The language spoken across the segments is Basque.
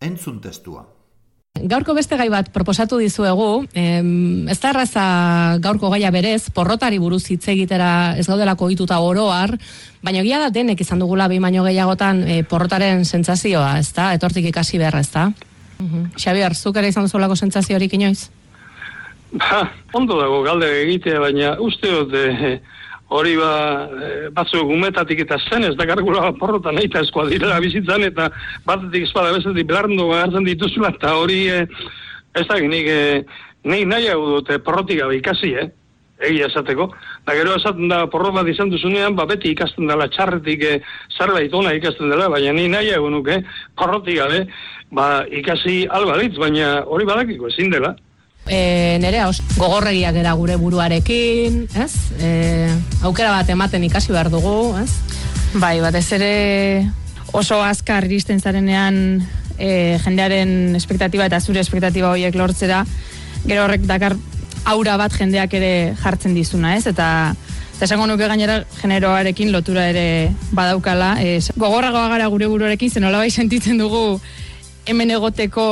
Entzun testua. Gaurko beste gai bat proposatu dizuegu, em, ez da erraza gaurko gaia berez, porrotari buruz hitz egitera ez gaudelako ohituta oroar, baina egia da denek izan dugula bi baino gehiagotan e, porrotaren sentsazioa, ez da? Etortik ikasi beharra, ez da? Xabier, zuk ere izan duzulako sentsazio horik inoiz? Ba, ondo dago galde egitea, baina uste dut eh, hori ba, eh, batzu gumetatik eta zen ez dakargula porrotan nahi eta eskoa dira bizitzan eta batetik espada bezatik belarndo hartzen dituzula eta hori eh, ez da nik, nik nahi hau dute porrotik gabe ikasi, eh? egia esateko. Da gero esaten da porro bat izan duzunean, ba beti ikasten dela txarretik e, zerbait ona ikasten dela, baina ni nahi hau nuke porrotik gabe, ba ikasi albalitz, baina hori badakiko ezin dela e, nere os, gogorregiak era gure buruarekin, ez? E, aukera bat ematen ikasi behar dugu, ez? Bai, batez ere oso azkar iristen zarenean e, jendearen espektatiba eta zure espektatiba horiek lortzera, gero horrek dakar aura bat jendeak ere jartzen dizuna, ez? Eta Eta esango nuke gainera generoarekin lotura ere badaukala. E, gogorragoa gara gure buruarekin, zen bai sentitzen dugu hemen egoteko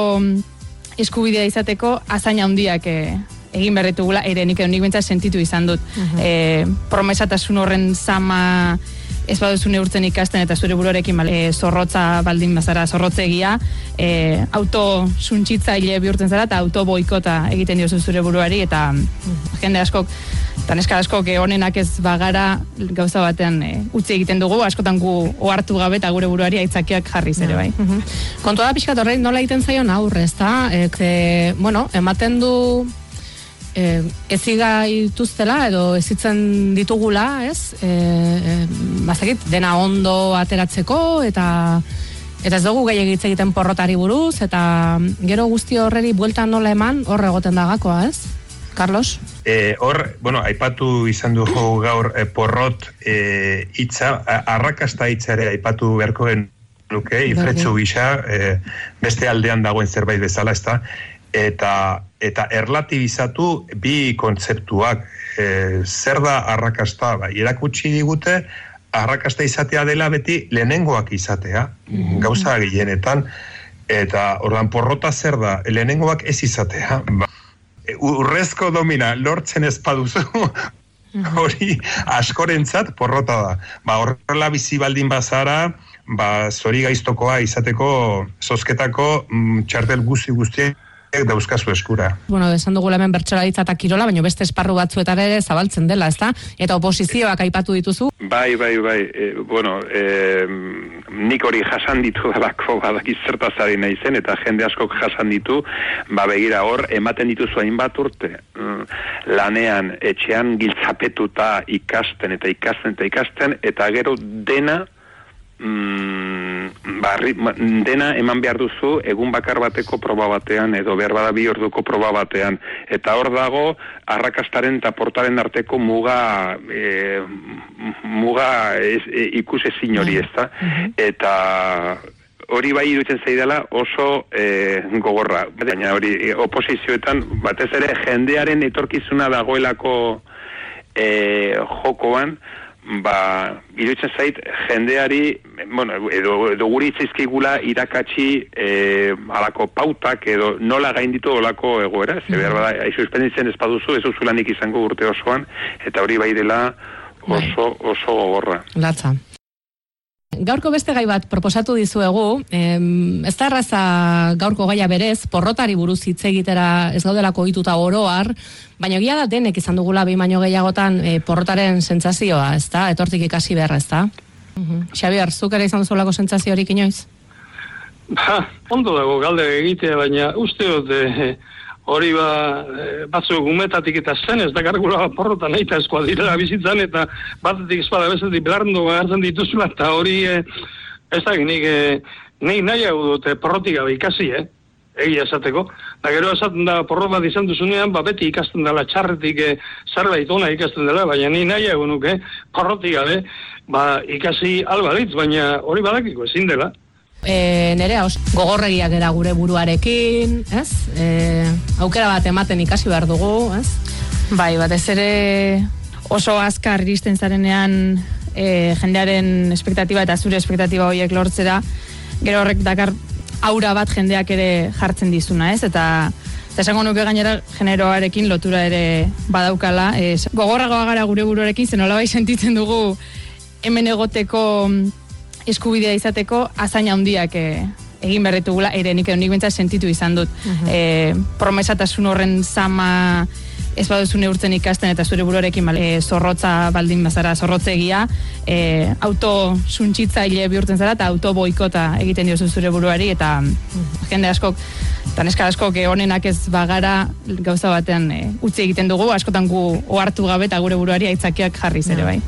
eskubidea izateko azaina handiak e, egin berritugula, ere nik edo nik sentitu izan dut. Uh promesatasun horren zama ez baduzu neurtzen ikasten eta zure buruarekin e, zorrotza baldin bazara zorrotzegia, e, auto suntxitzaile bihurtzen zara eta auto boikota egiten diozu zure buruari eta jende askok eta neska asko honenak ez bagara gauza batean e, utzi egiten dugu, askotan gu ohartu gabe eta gure buruari aitzakiak jarri zere bai. Mm Kontua da pixkat horrein nola egiten zaion aurre, ez da? E, bueno, ematen du e, eziga ituztela edo ezitzen ditugula, ez? E, e, bazakit, dena ondo ateratzeko eta eta ez dugu gehi egiten porrotari buruz eta gero guzti horreri bueltan nola eman horre egoten da gakoa, ez? Carlos? E, hor, bueno, aipatu izan du gaur e, porrot e, itza, arrakasta itzare aipatu beharko gen luke, ifretzu gisa, e, beste aldean dagoen zerbait bezala, ez eta, eta erlatibizatu bi kontzeptuak, e, zer da arrakasta, bai, erakutsi digute, arrakasta izatea dela beti lehenengoak izatea, mm gauza gehienetan, eta ordan porrota zer da, lehenengoak ez izatea, ba, urrezko domina lortzen espaduzu hori askorentzat porrota da. Ba, horrela bizi baldin bazara, ba, zori gaiztokoa izateko zozketako mm, txartel guzti guztiek dauzkazu eskura. Bueno, esan dugu hemen bertsolaritza eta kirola, baina beste esparru batzuetan ere zabaltzen dela, ezta? Eta oposizioak aipatu dituzu? Bai, bai, bai. E, bueno, e, nik hori jasan ditu dalako badaki zertazari nahi zen, eta jende askok jasan ditu, ba begira hor, ematen dituzu hainbat urte, mm, lanean, etxean giltzapetuta ikasten, eta ikasten, eta ikasten, eta gero dena, mm, barri, dena eman behar duzu egun bakar bateko proba batean edo behar bada bi orduko proba batean. Eta hor dago arrakastaren eta portaren arteko muga e, muga ez, e, ikuse hori ez da eta hori bai irutzen zaidala oso e, gogorra. Baina hori e, oposizioetan batez ere jendearen etorkizuna dagoelako e, jokoan ba, iruditzen zait, jendeari, bueno, edo, edo guri itzaizkigula irakatsi e, alako pautak edo nola gainditu olako egoera, ze behar bada, aizu espenditzen ez baduzu, ez uzulanik izango urte osoan, eta hori bai dela oso, oso gogorra. Latza. Gaurko beste gai bat proposatu dizuegu, em, ez da erraza gaurko gaia berez, porrotari buruz hitz egitera ez gaudelako ohituta oroar, baina egia da denek izan dugula bi baino gehiagotan e, porrotaren sentsazioa, ez da? Etortik ikasi behar, ez da? Xabier, zuk ere izan duzulako sentsazio horik inoiz? Ba, ondo dago galde egitea, baina uste dut eh, hori ba, eh, batzuk umetatik eta zen ez dakargula porrotan nahi eta eskoa direla bizitzan eta batetik espada bezatik belarndo hartzen dituzula eta hori eh, ez da nik, eh, nik nahi hau dute porrotik gabe ikasi, eh? egia esateko. Da gero esaten da porro bat izan duzunean, ba beti ikasten dela txarretik e, zerbait ona ikasten dela, baina ni nahi hau nuke porrotik gabe ba, ikasi albalitz, baina hori badakiko ezin dela. E, nere os, gogorregiak era gure buruarekin, ez? E, aukera bat ematen ikasi behar dugu, ez? Bai, batez ere oso azkar iristen zarenean e, jendearen espektatiba eta zure espektatiba horiek lortzera, gero horrek dakar aura bat jendeak ere jartzen dizuna, ez? Eta eta esango nuke gainera generoarekin lotura ere badaukala. E, gogorragoa gara gure buruarekin, zen sentitzen dugu hemen egoteko eskubidea izateko azaina handiak e, egin berritugula, ere nik edo nik sentitu izan dut. Uh promesatasun horren sama ez baduzu neurtzen ikasten eta zure buruarekin bale, zorrotza baldin bazara zorrotzegia, e, auto suntzitzaile bihurtzen zara eta auto boikota egiten diozu zure buruari eta jende askok eta neska askok e, honenak ez bagara gauza batean e, utzi egiten dugu, askotan gu ohartu gabe eta gure buruari aitzakiak jarri zere bai.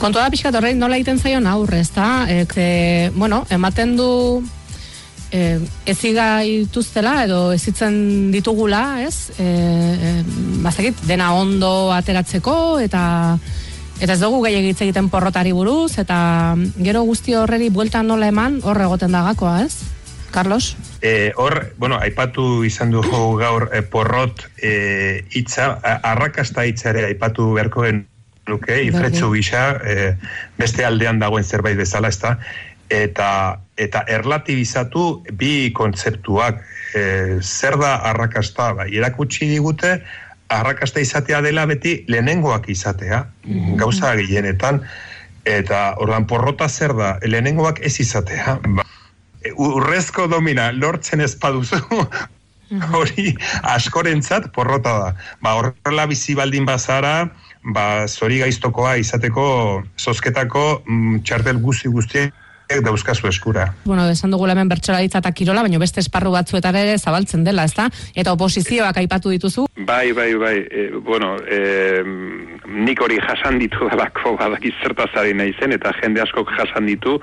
Kontua da pixkat horrein nola egiten zaion aurre, ez da? E, bueno, ematen du e, eziga ituztela edo ezitzen ditugula, ez? E, e, bazakit, dena ondo ateratzeko eta eta ez dugu gehiagitz egiten porrotari buruz eta gero guzti horreri bueltan nola eman horre egoten da gakoa, ez? Carlos? E, hor, bueno, aipatu izan du gaur e, porrot e, itza, arrakasta itzare aipatu beharko gen nuke, ifretzu gisa, e, beste aldean dagoen zerbait bezala, ez da? eta eta erlatibizatu bi kontzeptuak e, zer da arrakasta bai erakutsi digute arrakasta izatea dela beti lehenengoak izatea mm gauza gehienetan eta ordan porrota zer da lehenengoak ez izatea ba, urrezko domina lortzen ez paduzu hori askorentzat porrota da ba horrela bizi baldin bazara ba zori gaiztokoa izateko zozketako mm, txartel guzti guztien dauzkazu eskura. Bueno, esan dugu hemen bertsolaritza eta kirola, baina beste esparru batzuetan ere zabaltzen dela, ezta? Eta oposizioak aipatu dituzu? Bai, bai, bai. E, bueno, e, nik hori jasan ditu dalako badakiz zertazari nahi zen, eta jende askok jasan ditu,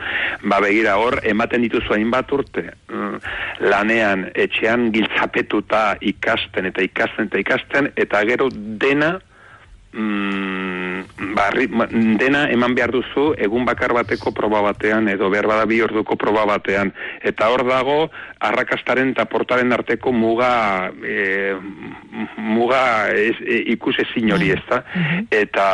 ba begira hor, ematen dituzu hainbat urte. Mm, lanean, etxean giltzapetuta ikasten, eta ikasten, eta ikasten, eta gero dena, mm, barri, dena eman behar duzu egun bakar bateko proba batean edo behar bada bi orduko proba batean. Eta hor dago arrakastaren eta portaren arteko muga e, muga ez, e, ikus ezin hori ez da eta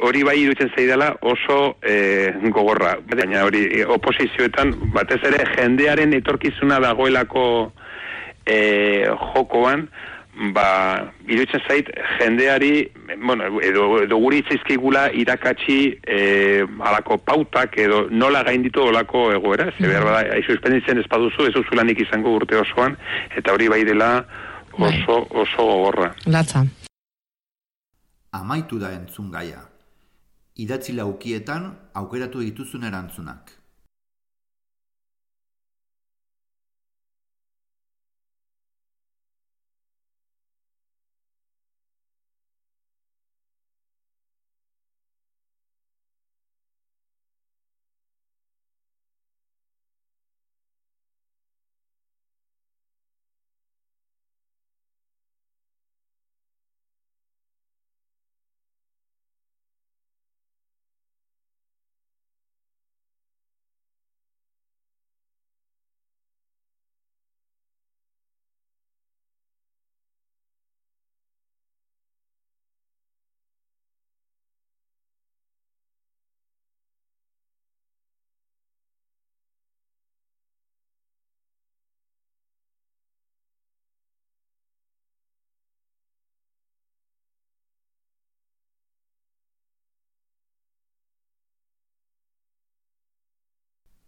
hori bai irutzen zaidala oso e, gogorra. Baina hori e, oposizioetan batez ere jendearen etorkizuna dagoelako e, jokoan ba, iruditzen zait, jendeari, bueno, edo, edo guri itzaizkigula irakatsi e, alako pautak edo nola gainditu olako egoera, ze behar bada, aizu espenditzen ez baduzu, ez uzulanik izango urte osoan, eta hori bai dela bai. oso, oso gogorra. Latza. Amaitu da entzun gaia. Idatzi laukietan aukeratu dituzun erantzunak.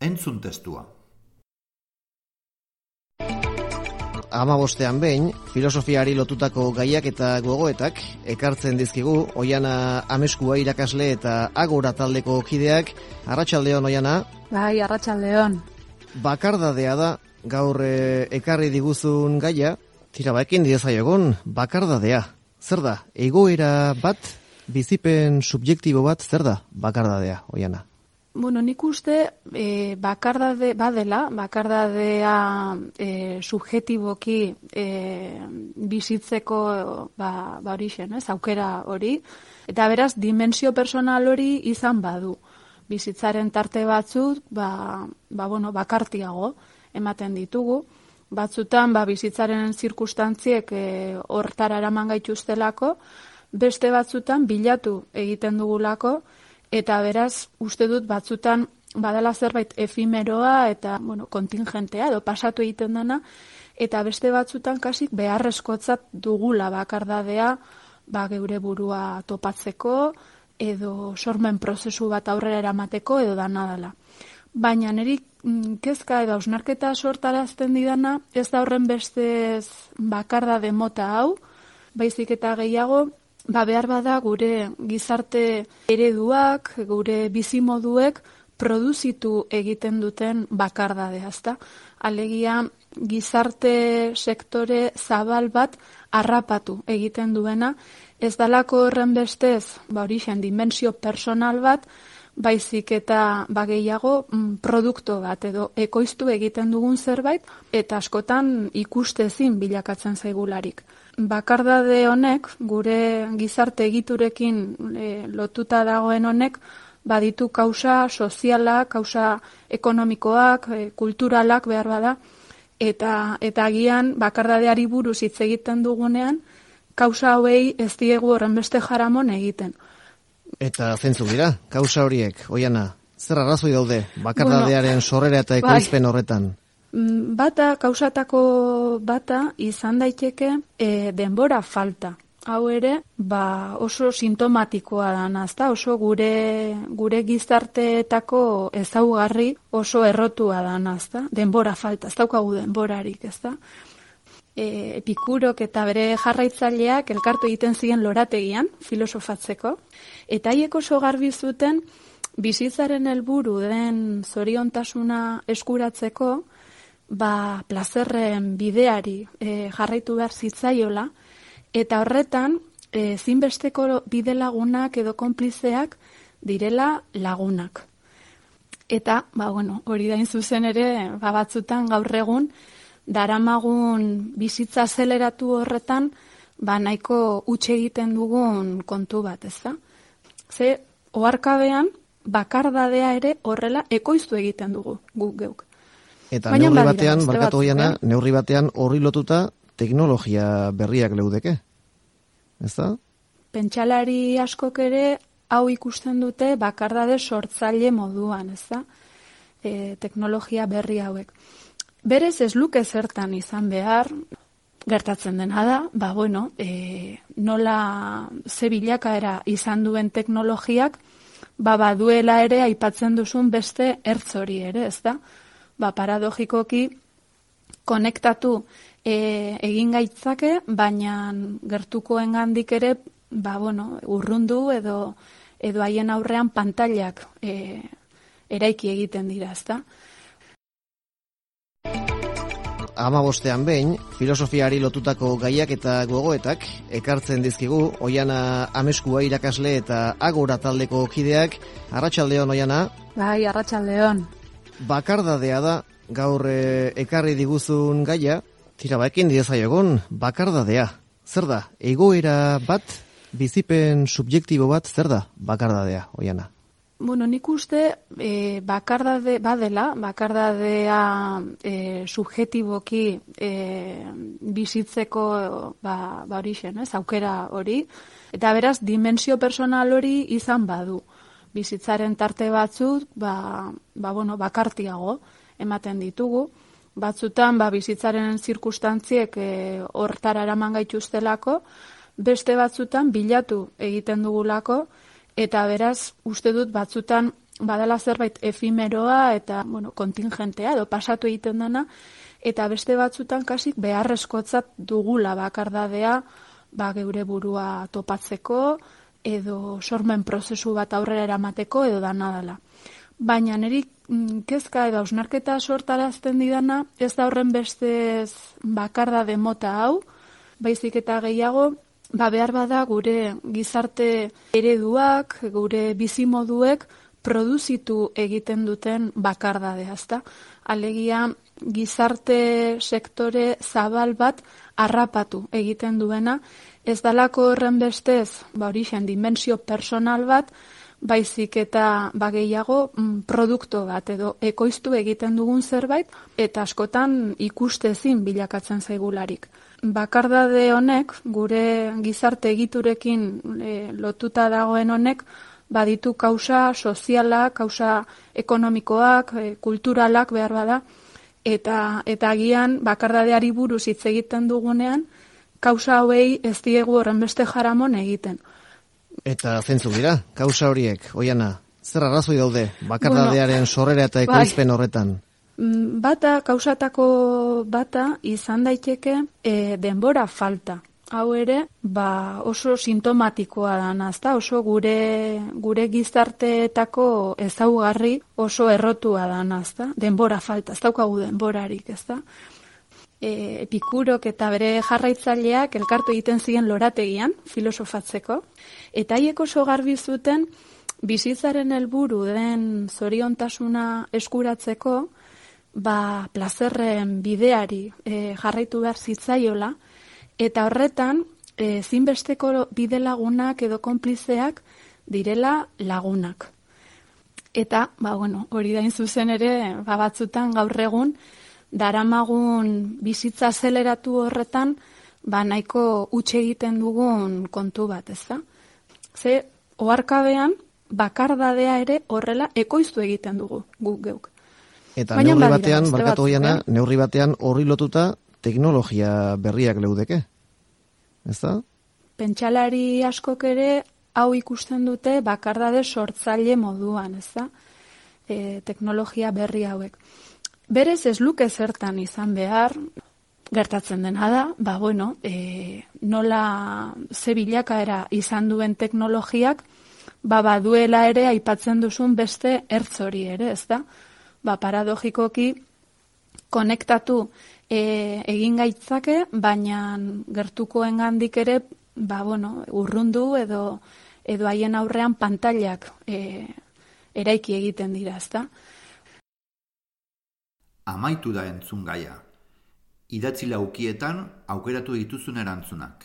Entzun testua. Ama bostean behin, filosofiari lotutako gaiak eta gogoetak ekartzen dizkigu Oiana Ameskua irakasle eta Agora taldeko kideak Arratsaldeon Oiana. Bai, Arratsaldeon. Bakardadea da gaur e, ekarri diguzun gaia, tira baekin egun, bakardadea. Zer da? Egoera bat bizipen subjektibo bat zer da bakardadea Oiana? Bueno, nik uste e, bakardade badela, bakardadea e, subjetiboki e, bizitzeko ba, ba hori xen, ez, aukera hori, eta beraz, dimensio personal hori izan badu. Bizitzaren tarte batzut, ba, ba, bueno, bakartiago ematen ditugu, batzutan ba, bizitzaren zirkustantziek e, hortara eraman gaituztelako, beste batzutan bilatu egiten dugulako, eta beraz uste dut batzutan badala zerbait efimeroa eta bueno, kontingentea edo pasatu egiten dena eta beste batzutan kasik beharrezkotzat dugula bakardadea ba geure burua topatzeko edo sormen prozesu bat aurrera eramateko edo dana dela. Baina niri mm, kezka edo ausnarketa sortarazten didana ez da horren bestez bakarda mota hau, baizik eta gehiago ba behar bada gure gizarte ereduak, gure bizimoduek produzitu egiten duten bakardadea, ezta? Alegia gizarte sektore zabal bat harrapatu egiten duena, ez dalako horren bestez, ba horixen dimensio personal bat, baizik eta bageiago mm, produkto bat edo ekoiztu egiten dugun zerbait eta askotan ikustezin bilakatzen zaigularik bakardade honek, gure gizarte egiturekin e, lotuta dagoen honek, baditu kausa sozialak, kausa ekonomikoak, e, kulturalak behar bada, eta, eta agian bakardadeari buruz hitz egiten dugunean, kausa hauei ez diegu horren beste jaramon egiten. Eta zentzu dira, kausa horiek, oiana, zer arrazoi daude bakardadearen bueno, sorrera eta bai. ekoizpen horretan? Mm, bata, kausatako bata, izan daiteke e, denbora falta. Hau ere, ba, oso sintomatikoa da nazta, oso gure, gure gizarteetako ezaugarri oso errotua da nazta. Denbora falta, ez daukagu denborarik, ez da? E, epikurok eta bere jarraitzaileak elkartu egiten ziren lorategian, filosofatzeko, eta haiek oso garbi zuten bizitzaren helburu den zoriontasuna eskuratzeko, ba, plazerren bideari e, jarraitu behar zitzaiola, eta horretan, e, zinbesteko bide lagunak edo konplizeak direla lagunak. Eta, ba, bueno, hori dain zuzen ere, ba, batzutan gaur egun, daramagun bizitza zeleratu horretan, ba, nahiko utxe egiten dugun kontu bat, ez da? Ze, oarkabean, bakardadea ere horrela ekoiztu egiten dugu, guk geuk. Eta Baina neurri batean, barkatu goiana, eh? neurri batean horri lotuta teknologia berriak leudeke. Ez da? Pentsalari askok ere hau ikusten dute bakardade sortzaile moduan, ez da? E, teknologia berri hauek. Berez ez luke zertan izan behar, gertatzen dena da, ba bueno, e, nola zebilaka era izan duen teknologiak, ba baduela ere aipatzen duzun beste ertzori ere, ez da? ba, paradogikoki konektatu e, egin gaitzake, baina gertukoen gandik ere ba, bueno, urrundu edo edo haien aurrean pantailak e, eraiki egiten dira, ezta? Ama bostean behin, filosofiari lotutako gaiak eta gogoetak ekartzen dizkigu Oiana Ameskua irakasle eta Agora taldeko kideak Arratsaldeon Oiana. Bai, Arratsaldeon. Bakardadea da gaur e, ekarri diguzun gaia, tira baekin egon bakardadea. Zer da? Egoera bat bizipen subjektibo bat zer da bakardadea Oiana? Bueno, nik uste e, bakardade badela, bakardadea e, subjetiboki e, bizitzeko ba, ba hori xen, ez, aukera hori. Eta beraz, dimensio personal hori izan badu. Bizitzaren tarte batzut, ba, ba, bueno, bakartiago ematen ditugu. Batzutan, ba, bizitzaren zirkustantziek e, hortara eraman gaituztelako, beste batzutan bilatu egiten dugulako, eta beraz uste dut batzutan badala zerbait efimeroa eta bueno, kontingentea edo pasatu egiten dena eta beste batzutan kasik beharrezkotzat dugula bakardadea ba geure burua topatzeko edo sormen prozesu bat aurrera eramateko edo dana dela. Baina niri mm, kezka edo ausnarketa sortarazten didana ez da horren bestez bakarda mota hau, baizik eta gehiago ba behar bada gure gizarte ereduak, gure bizimoduek produzitu egiten duten bakardadea, ezta? Alegia gizarte sektore zabal bat harrapatu egiten duena, ez dalako horren bestez, ba horixen dimensio personal bat, baizik eta bageiago mm, produkto bat edo ekoiztu egiten dugun zerbait eta askotan ikustezin bilakatzen zaigularik bakardade honek, gure gizarte egiturekin e, lotuta dagoen honek, baditu kausa sozialak, kausa ekonomikoak, e, kulturalak behar bada, eta, eta agian bakardadeari buruz hitz egiten dugunean, kausa hauei ez diegu horren beste jaramon egiten. Eta zentzu dira, kausa horiek, oiana, zer arrazoi daude, bakardadearen bueno, sorrera eta bai. ekoizpen horretan? Mm, bata, kausatako bata, izan daiteke e, denbora falta. Hau ere, ba oso sintomatikoa da nazta, oso gure, gure gizarteetako ezaugarri oso errotua da nazta. Denbora falta, ez daukagu denborarik, ez da? E, epikurok eta bere jarraitzaileak elkartu egiten ziren lorategian, filosofatzeko, eta haiek oso garbi zuten bizitzaren helburu den zoriontasuna eskuratzeko, ba, plazerren bideari e, jarraitu behar zitzaiola, eta horretan, e, zinbesteko bide lagunak edo konplizeak direla lagunak. Eta, ba, bueno, hori da zuzen ere, ba, batzutan gaur egun, daramagun bizitza zeleratu horretan, ba, nahiko utxe egiten dugun kontu bat, ez da? Ze, oarkabean, bakardadea ere horrela ekoiztu egiten dugu, guk geuk. Eta Baina neurri batean, barkatu goiana, eh? neurri batean horri lotuta teknologia berriak leudeke. Ez da? Pentsalari askok ere hau ikusten dute bakardade sortzaile moduan, ez da? E, teknologia berri hauek. Berez ez luke zertan izan behar, gertatzen dena da, ba bueno, e, nola zebilaka era izan duen teknologiak, ba baduela ere aipatzen duzun beste ertzori ere, ez da? Ba, paradogikoki konektatu e, egin gaitzake, baina gertukoen gandik ere, ba, bueno, urrundu edo edo haien aurrean pantailak e, eraiki egiten dira, ezta? Amaitu da entzun gaia. Idatzi laukietan aukeratu dituzun erantzunak.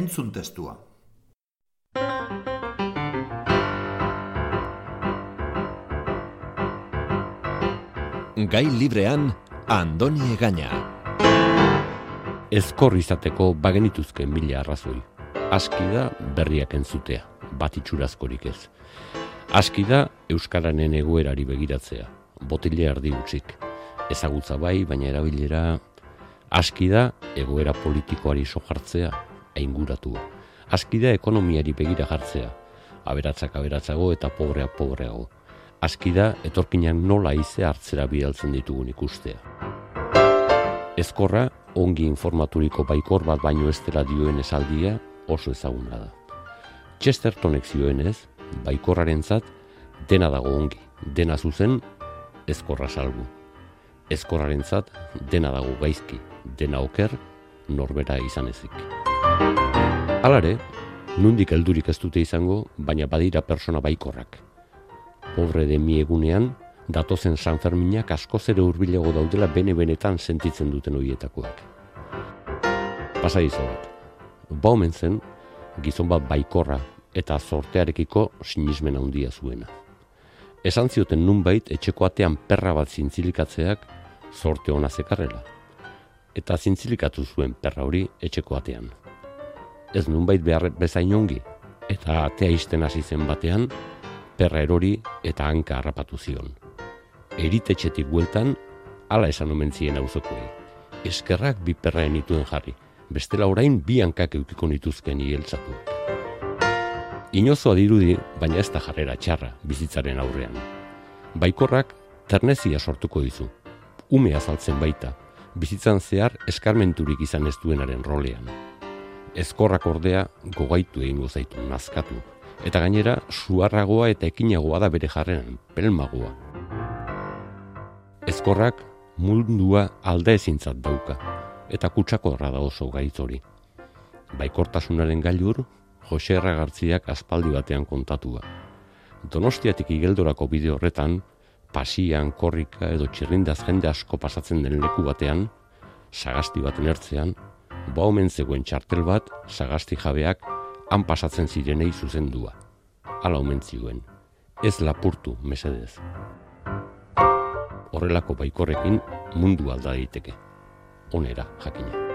Entzun testua. Gai librean Andoni Egaña. Ezkor izateko bagenituzke mila arrazoi. Aski da berriak entzutea, bat itxurazkorik ez. Aski da Euskaranen egoerari begiratzea, botile ardi utzik. Ezagutza bai, baina erabilera... Aski da egoera politikoari sojartzea, ainguratu. Aski da ekonomiari begira jartzea, aberatzak aberatzago eta pobrea pobreago. Aski da etorkinak nola ize hartzera bidaltzen ditugun ikustea. Ezkorra, ongi informaturiko baikor bat baino ez dela dioen esaldia oso ezaguna da. Chestertonek zioenez, baikorraren zat, dena dago ongi, dena zuzen, ezkorra salgu. Ezkorraren zat, dena dago gaizki, dena oker, norbera izan ezik. Alare, nundik heldurik ez dute izango, baina badira persona baikorrak. Pobre de mi egunean, datozen San Ferminak asko zere hurbilago daudela bene-benetan sentitzen duten horietakoak. Pasa izo bat. Ba zen, gizon bat baikorra eta zortearekiko sinismen handia zuena. Esan zioten nunbait etxeko atean perra bat zintzilikatzeak zorte ona zekarrela. Eta zintzilikatu zuen perra hori etxeko atean ez nunbait behar bezain ongi, eta atea izten hasi zen batean, perra erori eta hanka harrapatu zion. Eritetxetik bueltan, ala esan omen zien auzokoei. Eskerrak bi perraen ituen jarri, bestela orain bi hankak eukiko nituzken igeltzatu. Inozoa dirudi, baina ez da jarrera txarra bizitzaren aurrean. Baikorrak ternezia sortuko dizu. Ume azaltzen baita, bizitzan zehar eskarmenturik izan ez duenaren rolean ezkorrak ordea gogaitu egingo zaitu nazkatu. Eta gainera, suarragoa eta ekinagoa da bere jarrean, pelmagoa. Ezkorrak mundua alda ezintzat dauka, eta kutsakorra da oso gaitzori. Baikortasunaren gailur, Jose Erragartziak aspaldi batean kontatua. Donostiatik igeldorako bideo horretan, pasian, korrika edo txirrindaz jende asko pasatzen den leku batean, sagasti baten ertzean, ba omen zegoen txartel bat, sagasti jabeak, han pasatzen zirenei zuzendua. Hala omen zioen, ez lapurtu mesedez. Horrelako baikorrekin mundu alda daiteke. Onera, jakina.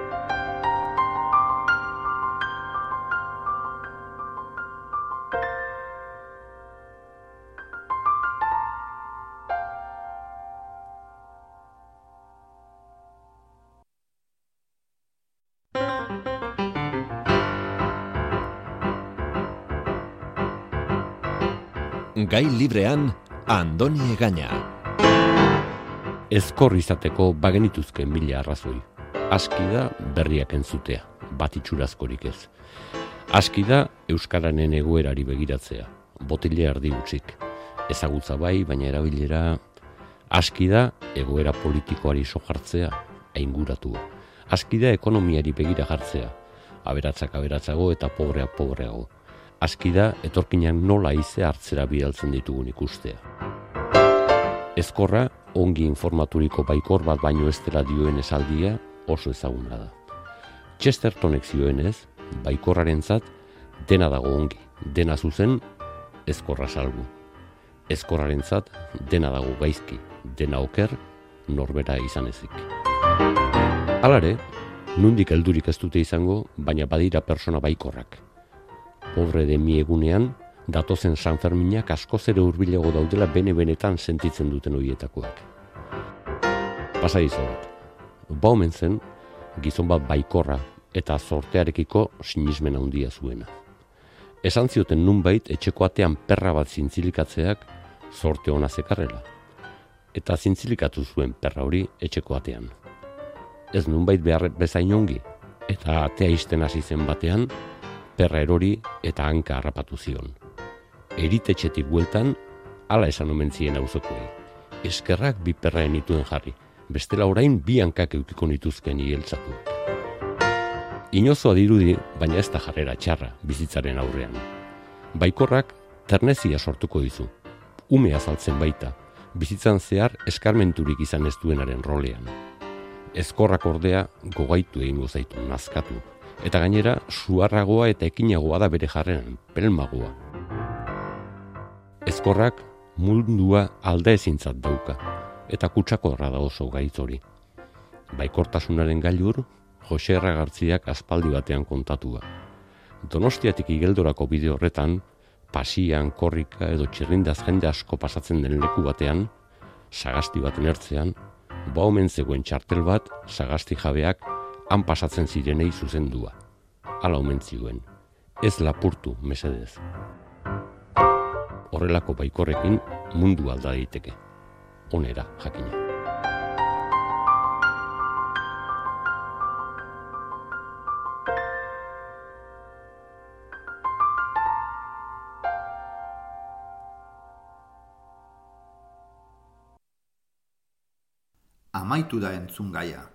Gai librean Andoni Egaña. Ezkor izateko bagenituzke mila arrazoi. Aski da berriak entzutea, bat itxurazkorik ez. Aski da Euskaranen egoerari begiratzea, botile ardi utzik. Ezagutza bai, baina erabilera... Aski da egoera politikoari sojartzea, ainguratu. Aski da ekonomiari begira jartzea, aberatzak aberatzago eta pobrea pobreago aski da etorkinak nola ize hartzera bidaltzen ditugun ikustea. Ezkorra, ongi informaturiko baikor bat baino ez dela dioen esaldia oso ezaguna da. Chestertonek zioenez, baikorraren zat, dena dago ongi, dena zuzen, ezkorra salgu. ezkorrarentzat dena dago gaizki, dena oker, norbera izan ezik. Alare, nundik heldurik ez dute izango, baina badira persona baikorrak. Pobre de mi egunean, datozen San Ferminak asko zere urbilego daudela bene-benetan sentitzen duten horietakoak. Pasa bat, ba omen zen, gizon bat baikorra eta zortearekiko sinismen handia zuena. Esan zioten nunbait etxeko atean perra bat zintzilikatzeak zorte ona zekarrela. Eta zintzilikatu zuen perra hori etxeko atean. Ez nunbait behar bezain ongi, eta atea izten hasi zen batean, perra erori eta hanka harrapatu zion. Eritetxetik bueltan, ala esan omen zien auzokuei. Eskerrak bi perraen ituen jarri, bestela orain bi hankak eukiko nituzken hieltzatuak. Inozoa dirudi, baina ez da jarrera txarra bizitzaren aurrean. Baikorrak ternezia sortuko dizu. Ume azaltzen baita, bizitzan zehar eskarmenturik izan ez duenaren rolean. Ezkorrak ordea gogaitu egin gozaitu, nazkatu. Eta gainera, suarragoa eta ekinagoa da bere jarrean, pelmagoa. Ezkorrak mundua alda ezintzat dauka, eta kutsako da oso gaitzori. Baikortasunaren gailur, Jose Erragartziak aspaldi batean kontatua. Donostiatik igeldorako bideo horretan, pasian, korrika edo txirrindaz jende asko pasatzen den leku batean, sagasti bat nertzean, ba omen zegoen txartel bat, sagasti jabeak, han pasatzen zirenei zuzendua. Hala omen zioen, ez lapurtu, mesedez. Horrelako baikorrekin mundu alda daiteke. Onera, jakina. amaitu da entzun gaia.